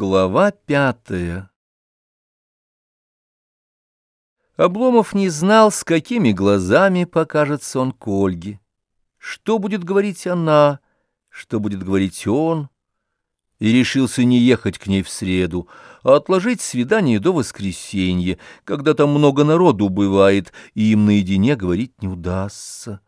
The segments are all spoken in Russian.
Глава пятая Обломов не знал, с какими глазами покажется он к Ольге. Что будет говорить она, что будет говорить он. И решился не ехать к ней в среду, а отложить свидание до воскресенья, когда там много народу бывает, и им наедине говорить не удастся.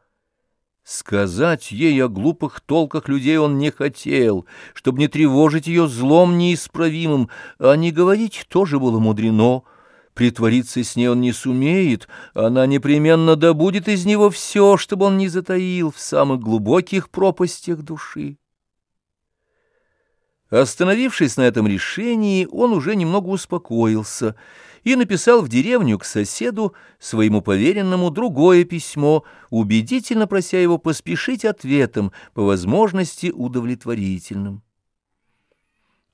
Сказать ей о глупых толках людей он не хотел, чтобы не тревожить ее злом неисправимым, а не говорить тоже было мудрено. Притвориться с ней он не сумеет, она непременно добудет из него все, чтобы он не затаил в самых глубоких пропастях души. Остановившись на этом решении, он уже немного успокоился и написал в деревню к соседу, своему поверенному, другое письмо, убедительно прося его поспешить ответом, по возможности удовлетворительным.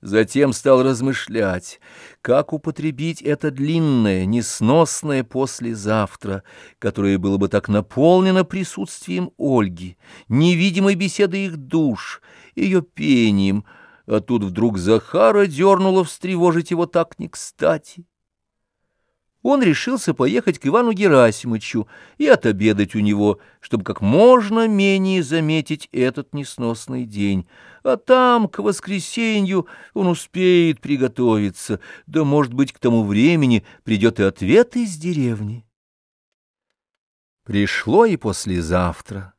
Затем стал размышлять, как употребить это длинное, несносное послезавтра, которое было бы так наполнено присутствием Ольги, невидимой беседой их душ, ее пением, а тут вдруг Захара дернуло встревожить его так не кстати. Он решился поехать к Ивану Герасимычу и отобедать у него, чтобы как можно менее заметить этот несносный день. А там, к воскресенью, он успеет приготовиться, да, может быть, к тому времени придет и ответ из деревни. Пришло и послезавтра.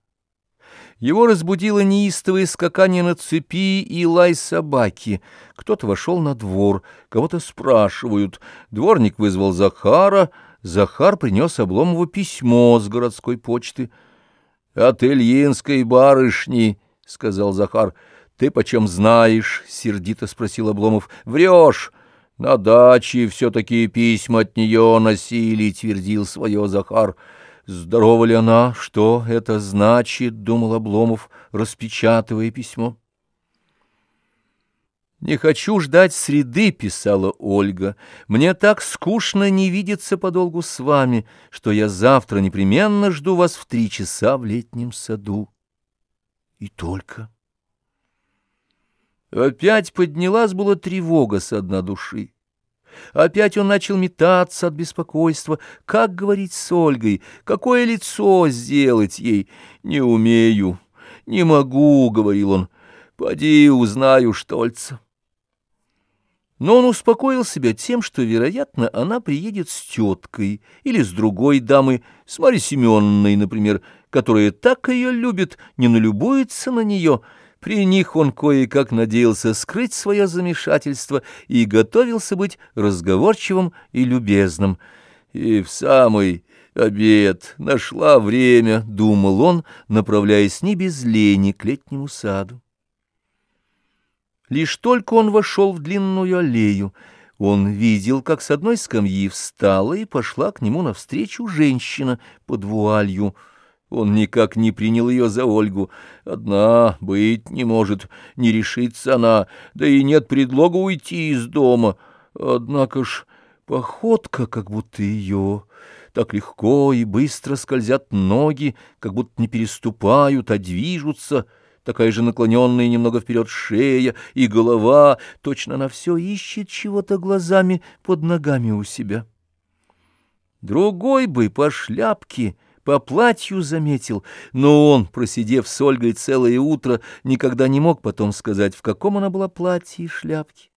Его разбудило неистовое скакание на цепи и лай собаки. Кто-то вошел на двор, кого-то спрашивают. Дворник вызвал Захара. Захар принес Обломову письмо с городской почты. — От Ильинской барышни, — сказал Захар. — Ты почем знаешь? — сердито спросил Обломов. — Врешь. На даче все-таки письма от нее носили, — твердил свое Захар. — Здорова ли она? Что это значит? — думал Обломов, распечатывая письмо. «Не хочу ждать среды», — писала Ольга. «Мне так скучно не видеться подолгу с вами, что я завтра непременно жду вас в три часа в летнем саду». И только. Опять поднялась была тревога со дна души. Опять он начал метаться от беспокойства. Как говорить с Ольгой? Какое лицо сделать ей? Не умею, не могу, — говорил он. Поди узнаю Штольца. Но он успокоил себя тем, что, вероятно, она приедет с теткой или с другой дамой, с Марьей Семеновной, например, которая так ее любит, не налюбуется на нее — при них он кое-как надеялся скрыть свое замешательство и готовился быть разговорчивым и любезным. И в самый обед нашла время, — думал он, направляясь не без лени к летнему саду. Лишь только он вошел в длинную аллею, он видел, как с одной скамьи встала и пошла к нему навстречу женщина под вуалью — он никак не принял ее за Ольгу. Одна быть не может, не решится она, да и нет предлога уйти из дома. Однако ж походка, как будто ее... Так легко и быстро скользят ноги, как будто не переступают, а движутся. Такая же наклоненная немного вперед шея и голова. Точно она все ищет чего-то глазами под ногами у себя. Другой бы по шляпке по платью заметил, но он, просидев с Ольгой целое утро, никогда не мог потом сказать, в каком она была платье и шляпке.